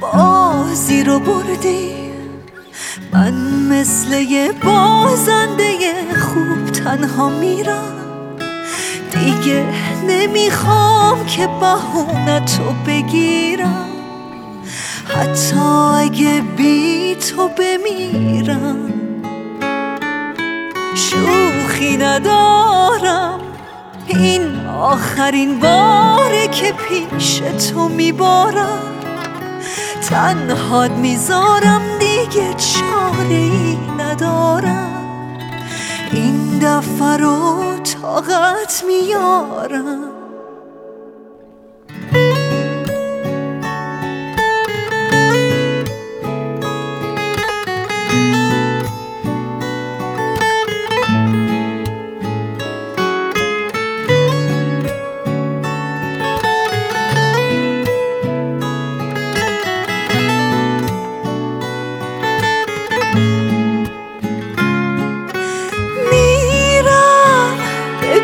بازی رو بردی؟ من مثل یه بازنده خوب تنها میرم. دیگه نمی‌خوام که بهونه تو بگیرم. حتی اگه بی تو بمیرم. شوخی ندارم. آخرین باره که پیش تو میبارم. تنهاد می‌ذارم دیگه چاره ای ندارم. این دفعه رو طاقت میارم.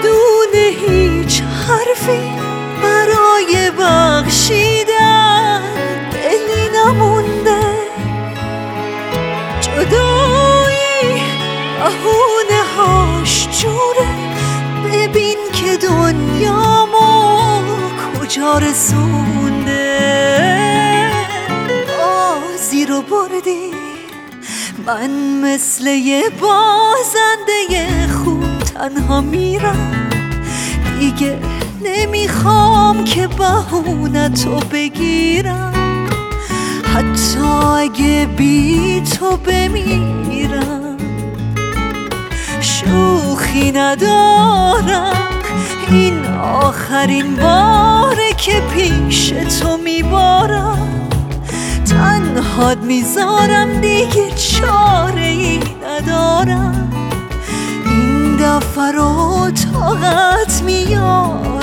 بدون هیچ حرفی برای بخشیدن دلی نمونده. جدایی بهونه هاش جوره. ببین که دنیامو کجا رسونده. بازی رو بردی. من مثل یه بازنده خوب تنها میرم. دیگه نمی‌خوام که بهونه تو بگیرم. حتی اگه بی تو بمیرم. شوخی ندارم. این آخرین باره که پیش تو میبارم. تنهاد می‌ذارم دیگه چاره ای ندارم. دفعه رو طاقت میارم